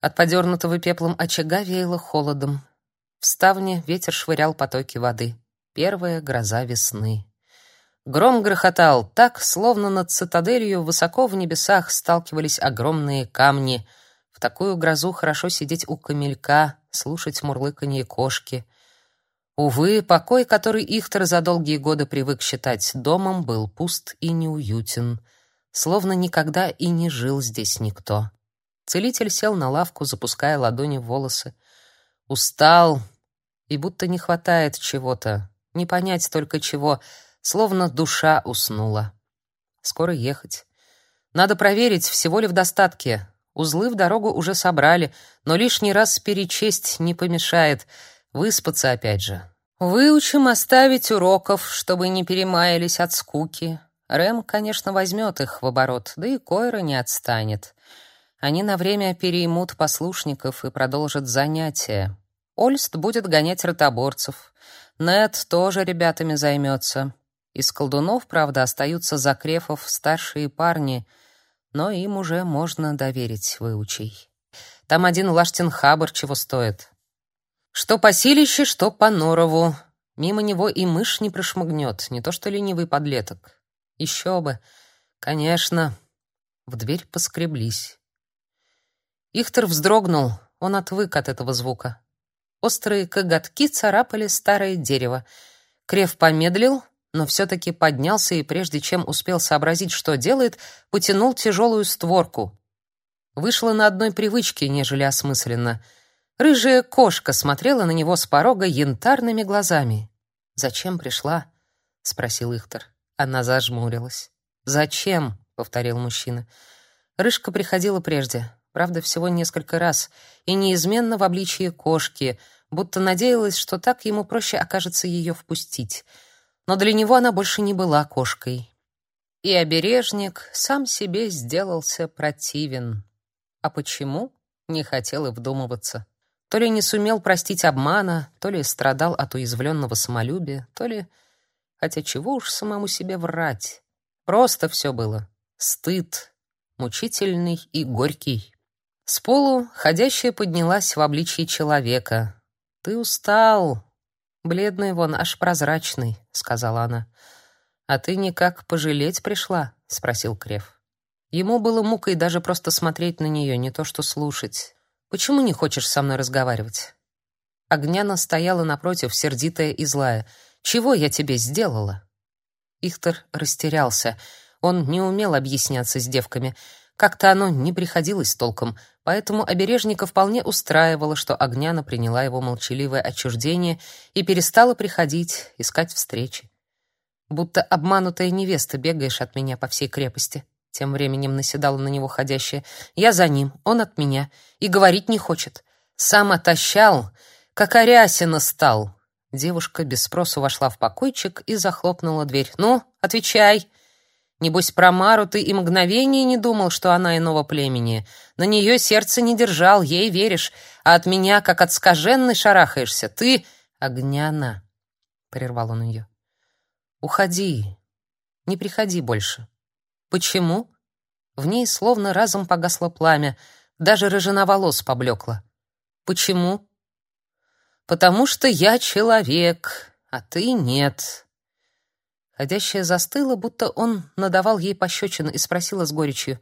От подернутого пеплом очага веяло холодом. В ставне ветер швырял потоки воды. Первая гроза весны. Гром грохотал так, словно над цитаделью высоко в небесах сталкивались огромные камни. В такую грозу хорошо сидеть у камелька, слушать мурлыканье кошки. Увы, покой, который Ихтер за долгие годы привык считать домом, был пуст и неуютен, словно никогда и не жил здесь никто. Целитель сел на лавку, запуская ладони в волосы. Устал, и будто не хватает чего-то, не понять только чего, словно душа уснула. Скоро ехать. Надо проверить, всего ли в достатке. Узлы в дорогу уже собрали, но лишний раз перечесть не помешает. Выспаться опять же. Выучим оставить уроков, чтобы не перемаялись от скуки. Рэм, конечно, возьмет их в оборот, да и Койра не отстанет. Они на время переймут послушников и продолжат занятия. Ольст будет гонять ротоборцев. Нет тоже ребятами займется. Из колдунов, правда, остаются Закрефов старшие парни, но им уже можно доверить выучей. Там один Лаштин Хабр чего стоит. Что по силище, что по норову. Мимо него и мышь не прошмыгнет, не то что ленивый подлеток. Еще бы. Конечно. В дверь поскреблись. Ихтер вздрогнул, он отвык от этого звука. Острые коготки царапали старое дерево. Крев помедлил, но все-таки поднялся и, прежде чем успел сообразить, что делает, потянул тяжелую створку. Вышло на одной привычке, нежели осмысленно. Рыжая кошка смотрела на него с порога янтарными глазами. «Зачем пришла?» — спросил Ихтер. Она зажмурилась. «Зачем?» — повторил мужчина. Рыжка приходила прежде правда, всего несколько раз, и неизменно в обличье кошки, будто надеялась, что так ему проще окажется ее впустить. Но для него она больше не была кошкой. И обережник сам себе сделался противен. А почему? Не хотел и вдумываться. То ли не сумел простить обмана, то ли страдал от уязвленного самолюбия, то ли... Хотя чего уж самому себе врать. Просто все было. Стыд, мучительный и горький. С полу ходящая поднялась в обличье человека. «Ты устал. Бледный вон, аж прозрачный», — сказала она. «А ты никак пожалеть пришла?» — спросил Крев. Ему было мукой даже просто смотреть на нее, не то что слушать. «Почему не хочешь со мной разговаривать?» Огняна стояла напротив, сердитая и злая. «Чего я тебе сделала?» Ихтер растерялся. Он не умел объясняться с девками. Как-то оно не приходилось толком, поэтому обережника вполне устраивало, что Огняна приняла его молчаливое отчуждение и перестала приходить, искать встречи. Будто обманутая невеста бегаешь от меня по всей крепости. Тем временем наседала на него ходящая. Я за ним, он от меня, и говорить не хочет. Сам отощал, как Арясина стал. Девушка без спросу вошла в покойчик и захлопнула дверь. «Ну, отвечай!» Небось, про Мару ты и мгновение не думал, что она иного племени. На нее сердце не держал, ей веришь, а от меня, как от скаженной, шарахаешься. Ты — Огняна, — прервал он ее. Уходи, не приходи больше. Почему? В ней словно разом погасло пламя, даже рыжина волос поблекла. Почему? Потому что я человек, а ты нет. Ходящая застыла, будто он надавал ей пощечину и спросила с горечью: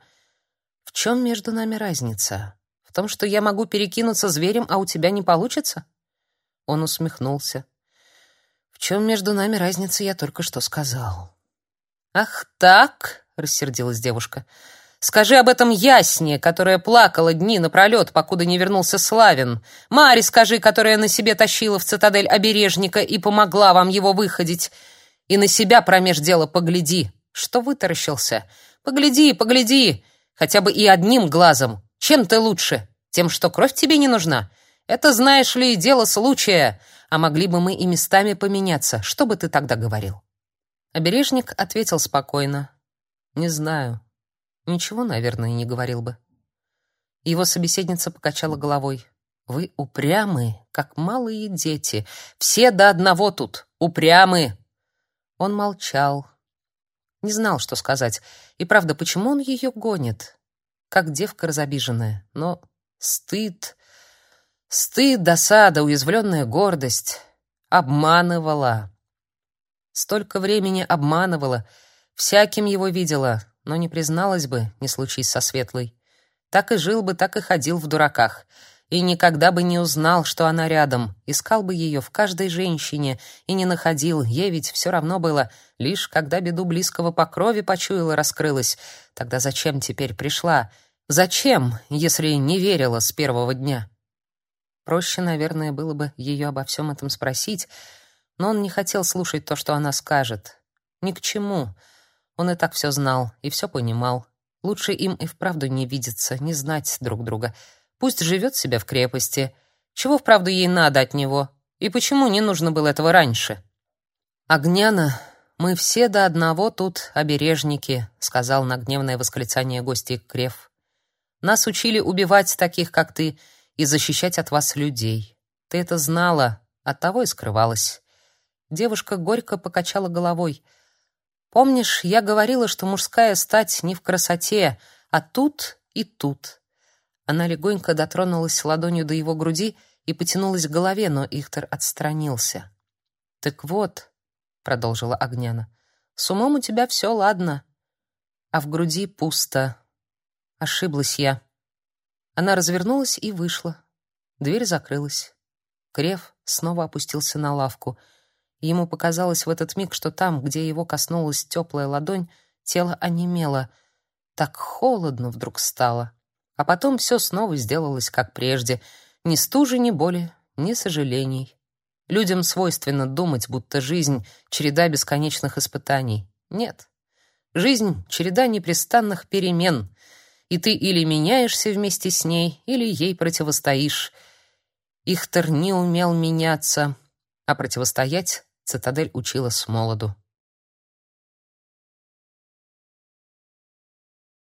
"В чем между нами разница? В том, что я могу перекинуться зверем, а у тебя не получится?" Он усмехнулся. "В чем между нами разница, я только что сказал." "Ах, так?" рассердилась девушка. Скажи об этом ясне, которая плакала дни напролет, покуда не вернулся Славин. Маре скажи, которая на себе тащила в цитадель обережника и помогла вам его выходить. И на себя промеж дела погляди. Что вытаращился? Погляди, погляди, хотя бы и одним глазом. Чем ты лучше? Тем, что кровь тебе не нужна? Это, знаешь ли, дело случая. А могли бы мы и местами поменяться. Что бы ты тогда говорил? Обережник ответил спокойно. Не знаю. Ничего, наверное, не говорил бы. Его собеседница покачала головой. Вы упрямы, как малые дети. Все до одного тут упрямы. Он молчал. Не знал, что сказать. И правда, почему он ее гонит? Как девка разобиженная. Но Стыд, стыд, досада, уязвленная гордость. Обманывала. Столько времени обманывала, всяким его видела, но не призналась бы, не случись со Светлой. Так и жил бы, так и ходил в дураках — и никогда бы не узнал, что она рядом. Искал бы ее в каждой женщине и не находил. Ей ведь все равно было, лишь когда беду близкого по крови почуяла, раскрылась. Тогда зачем теперь пришла? Зачем, если не верила с первого дня? Проще, наверное, было бы ее обо всем этом спросить, но он не хотел слушать то, что она скажет. Ни к чему. Он и так все знал и все понимал. Лучше им и вправду не видеться, не знать друг друга. Пусть живет себе в крепости. Чего вправду ей надо от него? И почему не нужно было этого раньше? Огняна, мы все до одного тут обережники, сказал на гневное восклицание гостей Крев. Нас учили убивать таких, как ты, и защищать от вас людей. Ты это знала, оттого и скрывалась. Девушка горько покачала головой. Помнишь, я говорила, что мужская стать не в красоте, а тут и тут. Она легонько дотронулась ладонью до его груди и потянулась к голове, но Ихтер отстранился. «Так вот», — продолжила Огняна, — «с умом у тебя все ладно, а в груди пусто. Ошиблась я». Она развернулась и вышла. Дверь закрылась. Крев снова опустился на лавку. Ему показалось в этот миг, что там, где его коснулась теплая ладонь, тело онемело. Так холодно вдруг стало. А потом все снова сделалось как прежде. Ни стужи, ни боли, ни сожалений. Людям свойственно думать, будто жизнь — череда бесконечных испытаний. Нет. Жизнь — череда непрестанных перемен, и ты или меняешься вместе с ней, или ей противостоишь. Ихтер не умел меняться, а противостоять цитадель учила с молоду.